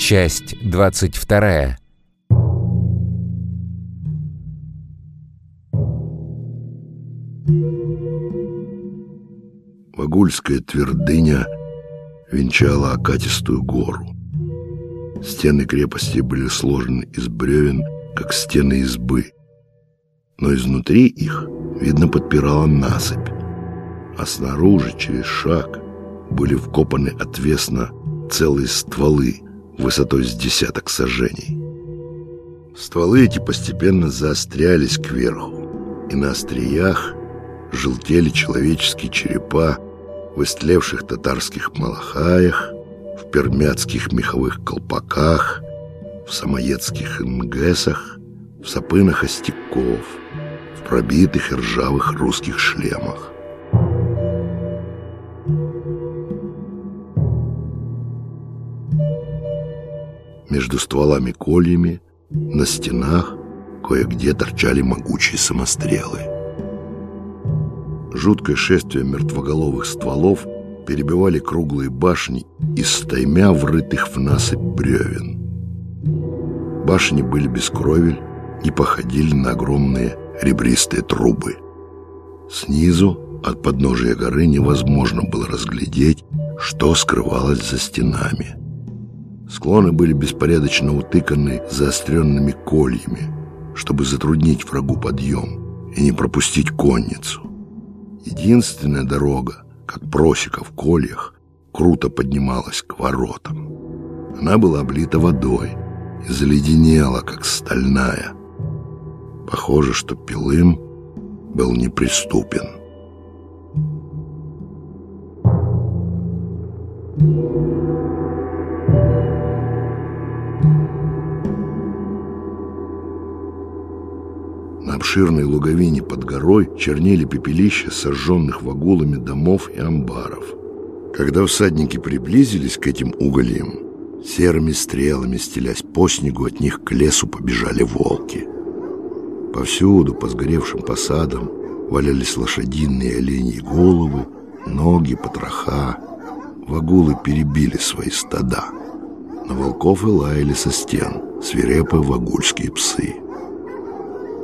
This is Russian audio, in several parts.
Часть 22. Вагульская твердыня венчала окатистую гору. Стены крепости были сложены из бревен, как стены избы. Но изнутри их, видно, подпирала насыпь. А снаружи, через шаг, были вкопаны отвесно целые стволы высотой с десяток сажений. Стволы эти постепенно заострялись кверху, и на остриях желтели человеческие черепа в истлевших татарских малахаях, в пермяцких меховых колпаках, в самоедских ингесах, в сапынах остяков, в пробитых и ржавых русских шлемах. Между стволами кольями на стенах кое-где торчали могучие самострелы. Жуткое шествие мертвоголовых стволов перебивали круглые башни из стаймя врытых в насыпь бревен. Башни были без кровель и походили на огромные ребристые трубы. Снизу от подножия горы невозможно было разглядеть, что скрывалось за стенами. Склоны были беспорядочно утыканы заостренными кольями, чтобы затруднить врагу подъем и не пропустить конницу. Единственная дорога, как просека в кольях, круто поднималась к воротам. Она была облита водой и заледенела, как стальная. Похоже, что Пилым был неприступен. На обширной луговине под горой чернели пепелища сожженных вагулами домов и амбаров. Когда всадники приблизились к этим угольям, серыми стрелами, стелясь по снегу, от них к лесу побежали волки. Повсюду, по сгоревшим посадам, валялись лошадиные оленьи головы, ноги, потроха. Вагулы перебили свои стада. На волков и лаяли со стен свирепые вагульские псы.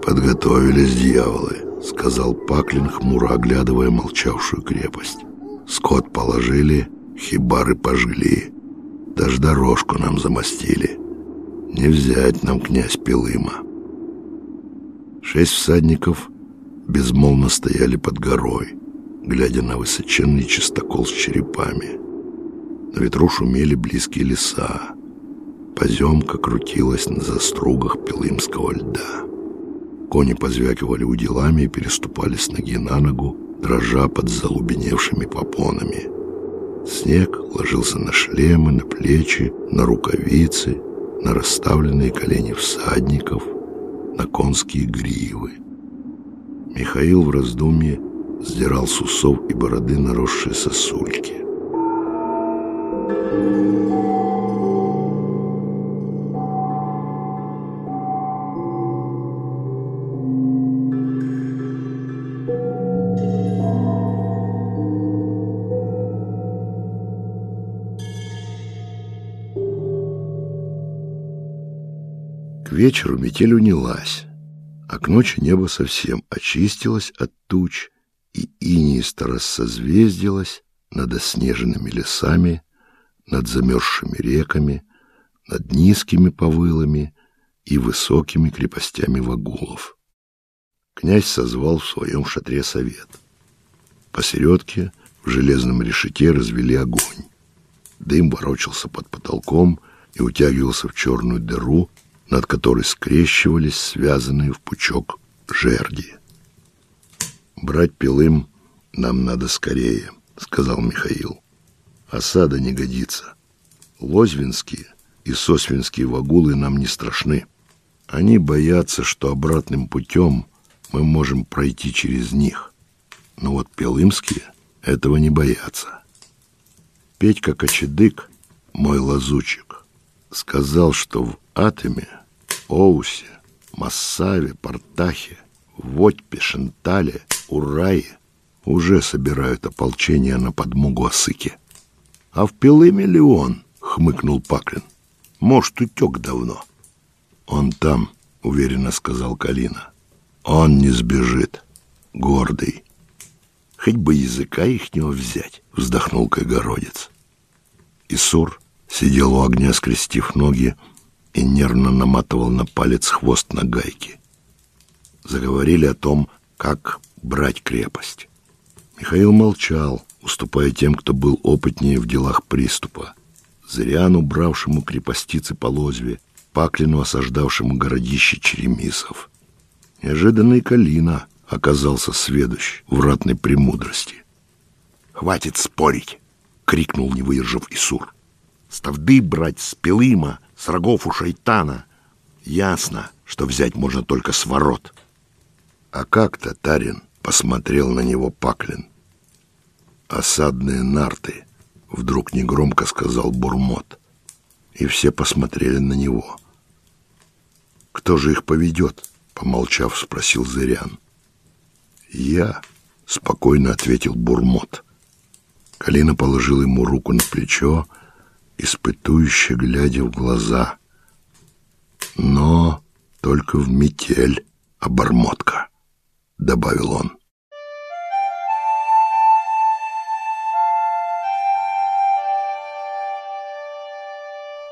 «Подготовились дьяволы», — сказал Паклин, хмуро оглядывая молчавшую крепость. «Скот положили, хибары пожгли, даже дорожку нам замостили. Не взять нам князь Пилыма». Шесть всадников безмолвно стояли под горой, глядя на высоченный чистокол с черепами. На ветру шумели близкие леса. Поземка крутилась на застругах пилымского льда. Кони позвякивали уделами и переступали с ноги на ногу, дрожа под залубеневшими попонами. Снег ложился на шлемы, на плечи, на рукавицы, на расставленные колени всадников, на конские гривы. Михаил в раздумье сдирал с усов и бороды наросшие сосульки. К вечеру метель унялась, а к ночи небо совсем очистилось от туч, и инеисто рассозвездилось над оснеженными лесами, над замерзшими реками, над низкими повылами и высокими крепостями вагулов. Князь созвал в своем шатре совет. Посередке в железном решете развели огонь. Дым ворочался под потолком и утягивался в черную дыру, над которой скрещивались связанные в пучок жерди. «Брать пилым нам надо скорее», — сказал Михаил. «Осада не годится. Лозвинские и сосвинские вагулы нам не страшны. Они боятся, что обратным путем мы можем пройти через них. Но вот пилымские этого не боятся. Петька Кочедык, мой лазучик, сказал, что в Атоме, Оусе, Массаве, Портахе, Водьпе, Шентале, Урае уже собирают ополчение на подмогу Осыке. А в Пилыме ли он? хмыкнул Паклин. Может, утек давно. Он там, уверенно сказал Калина. Он не сбежит. Гордый. Хоть бы языка ихнего взять, вздохнул Кайгородец. Исур сидел у огня, скрестив ноги, и нервно наматывал на палец хвост на гайке. Заговорили о том, как брать крепость. Михаил молчал, уступая тем, кто был опытнее в делах приступа. Зыряну, бравшему крепостицы по лозве, Паклину, осаждавшему городище Черемисов. Неожиданный Калина оказался сведущ в ратной премудрости. «Хватит спорить!» — крикнул, не выдержав Исур. «Ставды брать с Пелыма, с рогов у шайтана. Ясно, что взять можно только с ворот». «А как, татарин?» — посмотрел на него Паклин. «Осадные нарты», — вдруг негромко сказал Бурмот. И все посмотрели на него. «Кто же их поведет?» — помолчав, спросил Зырян. «Я», — спокойно ответил Бурмот. Калина положил ему руку на плечо, испытующе глядя в глаза. «Но только в метель, обормотка», — добавил он.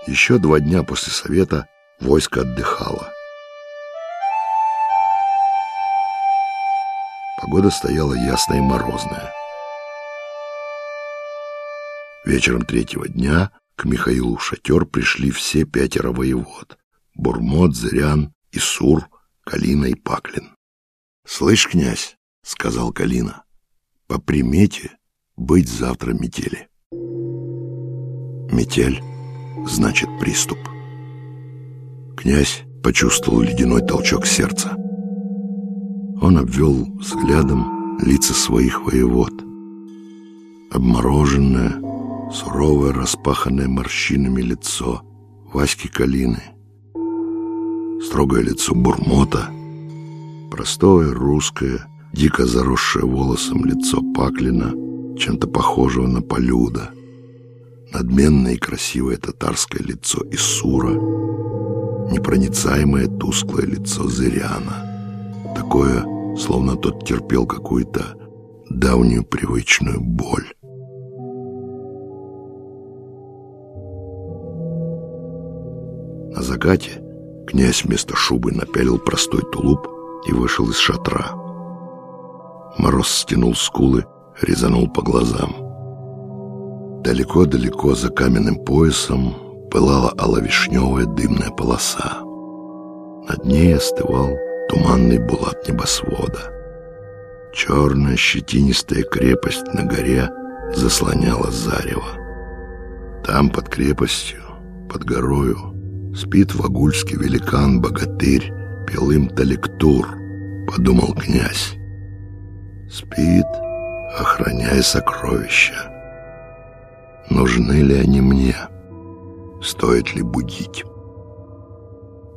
Еще два дня после совета войско отдыхало. Погода стояла ясная и морозная. Вечером третьего дня к Михаилу в шатер пришли все пятеро воевод — Бурмот, Зырян, Исур, Калина и Паклин. — Слышь, князь, — сказал Калина, — по примете быть завтра метели. Метель значит приступ. Князь почувствовал ледяной толчок сердца. Он обвел взглядом лица своих воевод. Обмороженное, суровое, распаханное морщинами лицо Васьки Калины, строгое лицо Бурмота, простое, русское, дико заросшее волосом лицо Паклина, чем-то похожего на Полюда — надменное и красивое татарское лицо Исура, непроницаемое тусклое лицо Зыряна, такое, словно тот терпел какую-то давнюю привычную боль. На закате князь вместо шубы напялил простой тулуп и вышел из шатра. Мороз стянул скулы, резанул по глазам. Далеко-далеко за каменным поясом пылала аловишневая дымная полоса. Над ней остывал туманный булат небосвода. Черная щетинистая крепость на горе заслоняла зарево. Там, под крепостью, под горою, спит вагульский великан-богатырь Пилым Таликтур, подумал князь. Спит, охраняя сокровища. Нужны ли они мне? Стоит ли будить?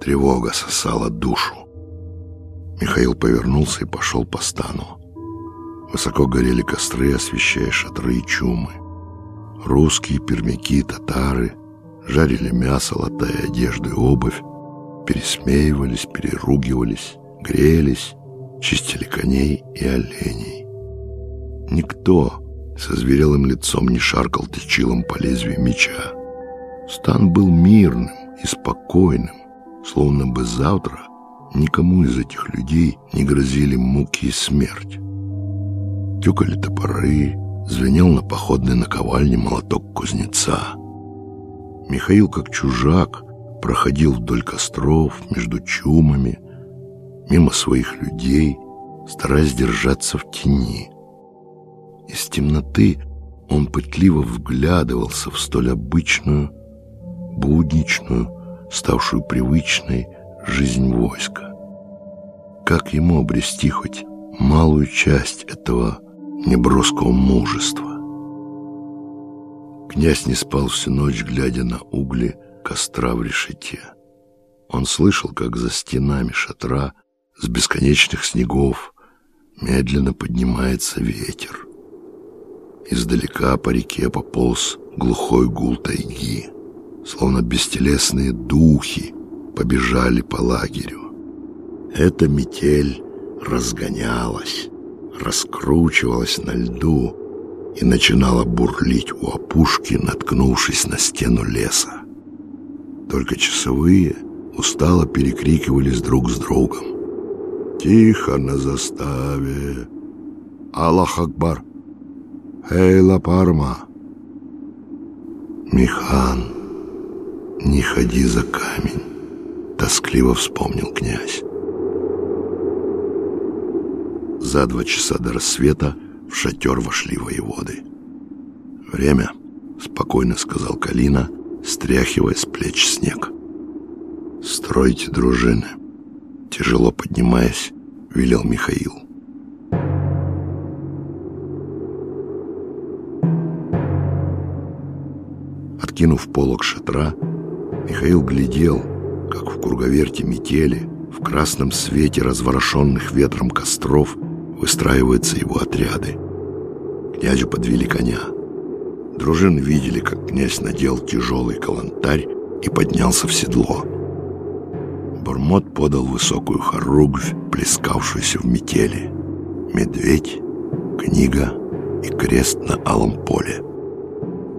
Тревога сосала душу. Михаил повернулся и пошел по стану. Высоко горели костры, освещая шатры и чумы. Русские, пермяки, татары жарили мясо, латая одежду и обувь, пересмеивались, переругивались, грелись, чистили коней и оленей. Никто со зверелым лицом не шаркал течилом по лезвию меча. Стан был мирным и спокойным, словно бы завтра никому из этих людей не грозили муки и смерть. Тюкали топоры, звенел на походной наковальне молоток кузнеца. Михаил, как чужак, проходил вдоль костров, между чумами, мимо своих людей, стараясь держаться в тени — из темноты он пытливо вглядывался в столь обычную, будничную, ставшую привычной жизнь войска. Как ему обрести хоть малую часть этого неброского мужества? Князь не спал всю ночь, глядя на угли костра в решете. Он слышал, как за стенами шатра с бесконечных снегов медленно поднимается ветер. Издалека по реке пополз глухой гул тайги. словно бестелесные духи, побежали по лагерю. Эта метель разгонялась, раскручивалась на льду и начинала бурлить у опушки, наткнувшись на стену леса. Только часовые устало перекрикивались друг с другом. «Тихо на заставе! Аллах Акбар! Эй, Парма!» «Михан, не ходи за камень!» Тоскливо вспомнил князь. За два часа до рассвета в шатер вошли воеводы. «Время», — спокойно сказал Калина, стряхивая с плеч снег. «Стройте дружины», — тяжело поднимаясь, велел Михаил. Откинув полог шатра, Михаил глядел, как в круговерте метели, в красном свете разворошенных ветром костров выстраиваются его отряды. Князю подвели коня. Дружины видели, как князь надел тяжелый калантарь и поднялся в седло. Бормот подал высокую хоругвь, плескавшуюся в метели. Медведь, книга и крест на алом поле.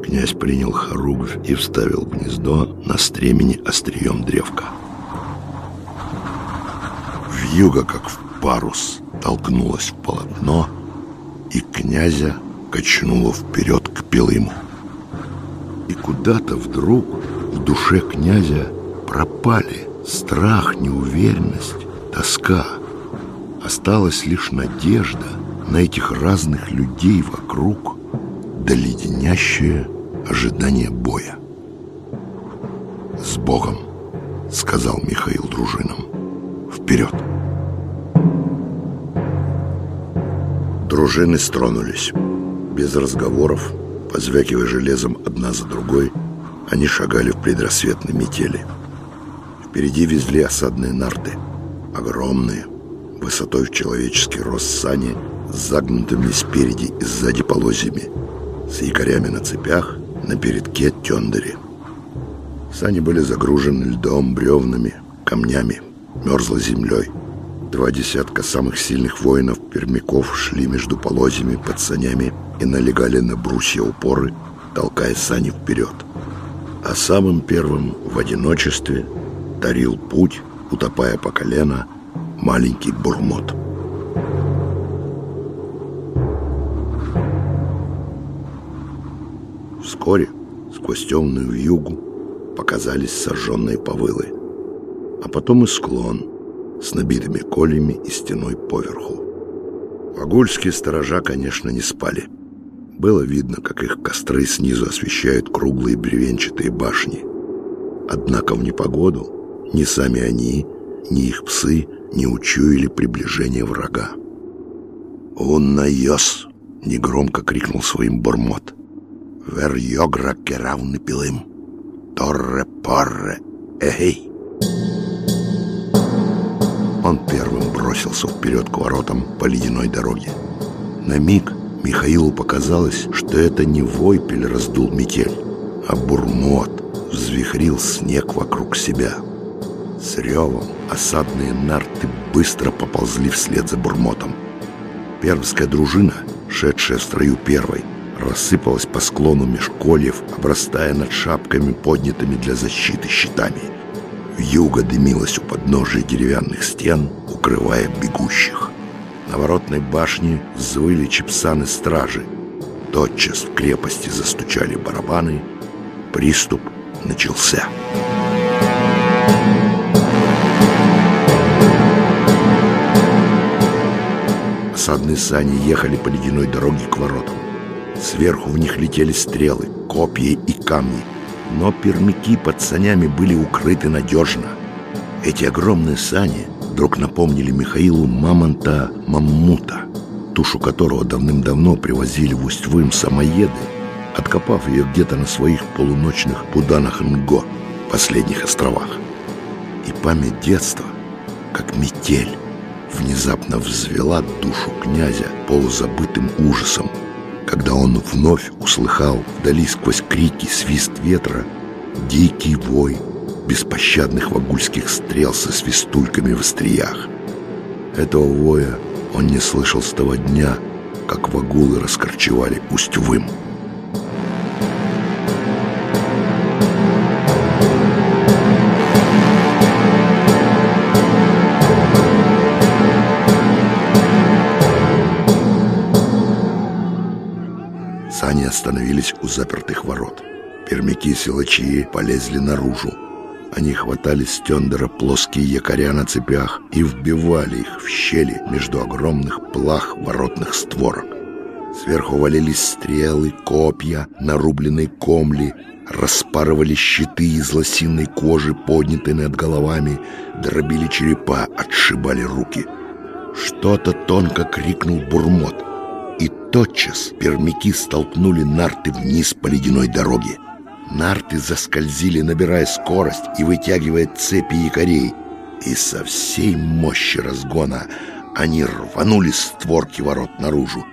Князь принял хоругвь и вставил гнездо на стремени острием древка. Вьюга, как в парус, толкнулась в полотно, и князя качнуло вперед к Пилыму. И куда-то вдруг в душе князя пропали страх, неуверенность, тоска. Осталась лишь надежда на этих разных людей вокруг, да леденящее ожидание боя. «С Богом!» — сказал Михаил дружинам. «Вперед!» Дружины стронулись. Без разговоров, позвякивая железом одна за другой, они шагали в предрассветной метели. Впереди везли осадные нарты, огромные, высотой в человеческий рост сани, с загнутыми спереди и сзади полозьями, с якорями на цепях, на передке тендере. Сани были загружены льдом, бревнами, камнями, мерзлой землей. Два десятка самых сильных воинов-пермяков шли между полозьями под санями и налегали на брусья упоры, толкая сани вперед. А самым первым в одиночестве дарил путь, утопая по колено, маленький бурмот. Вскоре сквозь темную вьюгу показались сожженные повылы, а потом и склон — с набитыми колями и стеной поверху. Вагульские сторожа, конечно, не спали. Было видно, как их костры снизу освещают круглые бревенчатые башни. Однако в непогоду ни сами они, ни их псы не учуяли приближение врага. «Унайос!» — негромко крикнул своим бормот. «Вер йогра керавны пилым! Торре-порре! Эй!» Он первым бросился вперед к воротам по ледяной дороге. На миг Михаилу показалось, что это не Войпель раздул метель, а Бурмот взвихрил снег вокруг себя. С ревом осадные нарты быстро поползли вслед за Бурмотом. Пермская дружина, шедшая в строю первой, рассыпалась по склону межкольев, обрастая над шапками, поднятыми для защиты щитами – Юга дымилась у подножия деревянных стен, укрывая бегущих. На воротной башне взвыли чепсаны стражи. Тотчас в крепости застучали барабаны. Приступ начался. Осадные сани ехали по ледяной дороге к воротам. Сверху в них летели стрелы, копья и камни — но пермяки под санями были укрыты надежно. Эти огромные сани вдруг напомнили Михаилу мамонта Маммута, тушу которого давным-давно привозили в Усть-Вым самоеды, откопав ее где-то на своих полуночных пуданах Нго, последних островах. И память детства, как метель, внезапно взвела душу князя полузабытым ужасом, когда он вновь услыхал вдали сквозь крики свист ветра дикий вой беспощадных вагульских стрел со свистульками в остриях. Этого воя он не слышал с того дня, как вагулы раскорчевали Усть-Вым. Сани остановились у запертых ворот. Пермяки-силачи полезли наружу. Они хватали с тендера плоские якоря на цепях и вбивали их в щели между огромных плах воротных створок. Сверху валились стрелы, копья, нарубленные комли, распарывали щиты из лосиной кожи, поднятые над головами, дробили черепа, отшибали руки. Что-то тонко крикнул бурмот, и тотчас пермяки столкнули нарты вниз по ледяной дороге. Нарты заскользили, набирая скорость и вытягивая цепи якорей. И со всей мощи разгона они рванули створки ворот наружу.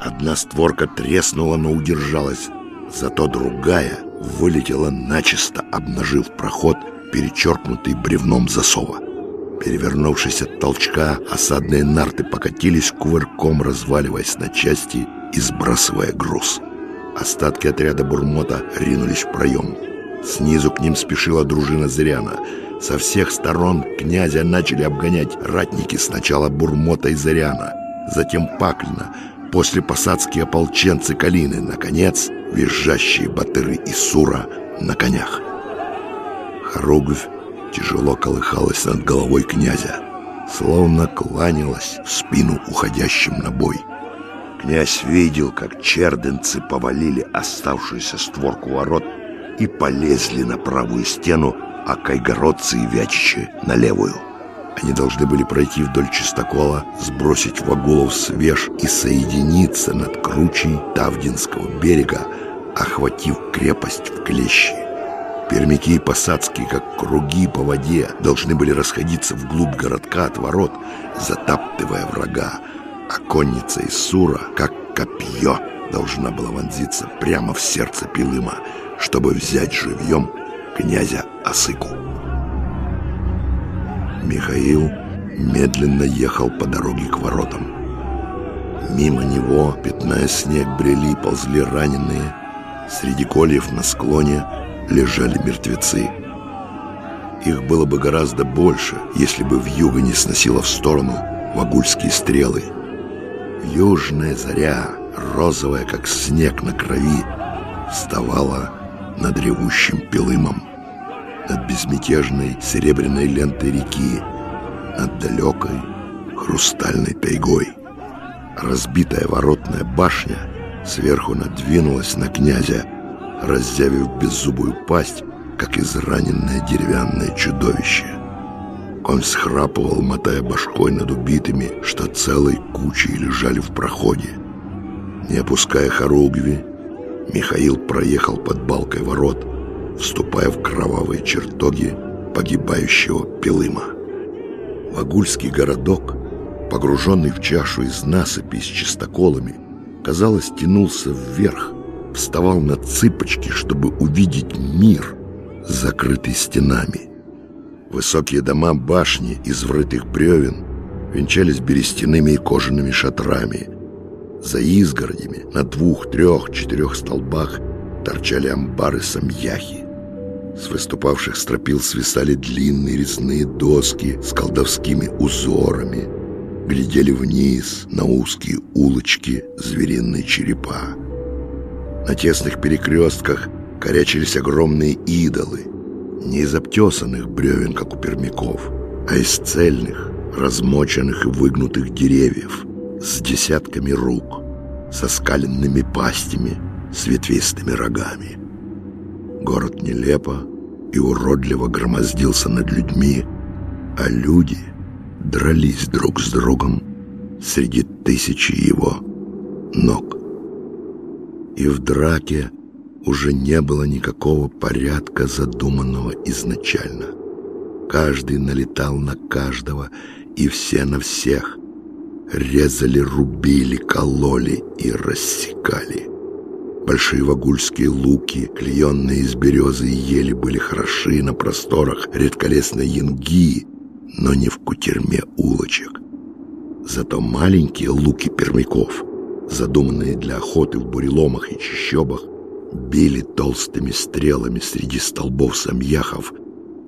Одна створка треснула, но удержалась. Зато другая вылетела начисто, обнажив проход, перечеркнутый бревном засова. Перевернувшись от толчка, осадные нарты покатились кувырком, разваливаясь на части и сбрасывая груз. Остатки отряда Бурмота ринулись в проем. Снизу к ним спешила дружина Зыряна. Со всех сторон князя начали обгонять ратники сначала Бурмота и Зыряна, затем Паклина, после посадские ополченцы Калины, наконец, визжащие батыры Сура на конях. Хоругвь тяжело колыхалась над головой князя, словно кланялась в спину уходящим на бой. Князь видел, как черденцы повалили оставшуюся створку ворот и полезли на правую стену, а кайгородцы и вячичи на левую. Они должны были пройти вдоль чистокола, сбросить вагулов свеж и соединиться над кручей Тавдинского берега, охватив крепость в клещи. Пермяки и посадские, как круги по воде, должны были расходиться вглубь городка от ворот, затаптывая врага, а конница из Сура, как копье, должна была вонзиться прямо в сердце Пилыма, чтобы взять живьем князя Осыку. Михаил медленно ехал по дороге к воротам. Мимо него, пятная снег, брели ползли раненые. Среди кольев на склоне лежали мертвецы. Их было бы гораздо больше, если бы в юго не сносило в сторону вагульские стрелы. Южная заря, розовая, как снег на крови, вставала над ревущим пилымом, над безмятежной серебряной лентой реки, над далекой хрустальной тайгой. Разбитая воротная башня сверху надвинулась на князя, раззявив беззубую пасть, как израненное деревянное чудовище. Он схрапывал, мотая башкой над убитыми, что целой кучей лежали в проходе. Не опуская хоругви, Михаил проехал под балкой ворот, вступая в кровавые чертоги погибающего Пилыма. Вагульский городок, погруженный в чашу из насыпи с чистоколами, казалось, тянулся вверх, вставал на цыпочки, чтобы увидеть мир, закрытый стенами. Высокие дома башни из врытых бревен венчались берестяными и кожаными шатрами. За изгородями на двух, трех, четырех столбах торчали амбары самьяхи. С выступавших стропил свисали длинные резные доски с колдовскими узорами. Глядели вниз на узкие улочки звериные черепа. На тесных перекрестках корячились огромные идолы — не из обтесанных бревен, как у пермяков, а из цельных, размоченных и выгнутых деревьев с десятками рук, со скаленными пастями, с ветвистыми рогами. Город нелепо и уродливо громоздился над людьми, а люди дрались друг с другом среди тысячи его ног. И в драке уже не было никакого порядка, задуманного изначально. Каждый налетал на каждого, и все на всех. Резали, рубили, кололи и рассекали. Большие вагульские луки, клеенные из березы и ели, были хороши на просторах редколесной янги, но не в кутерьме улочек. Зато маленькие луки пермяков, задуманные для охоты в буреломах и чащобах, били толстыми стрелами среди столбов самьяхов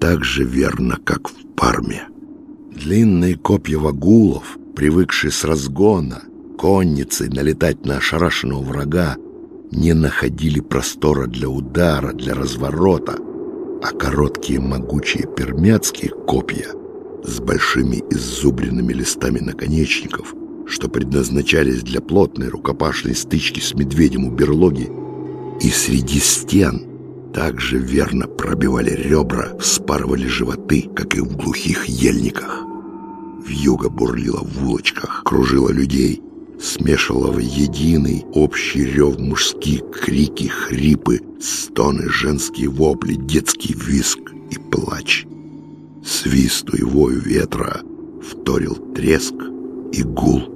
так же верно, как в Парме. Длинные копья вагулов, привыкшие с разгона, конницей налетать на ошарашенного врага, не находили простора для удара, для разворота, а короткие могучие пермяцкие копья с большими иззубренными листами наконечников, что предназначались для плотной рукопашной стычки с медведем у берлоги, и среди стен также верно пробивали ребра, вспарывали животы, как и в глухих ельниках. Вьюга бурлила в улочках, кружила людей, смешивала в единый общий рев мужские крики, хрипы, стоны, женские вопли, детский виск и плач. Свисту и вою ветра вторил треск и гул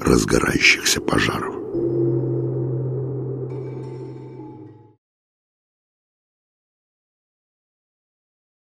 разгорающихся пожаров.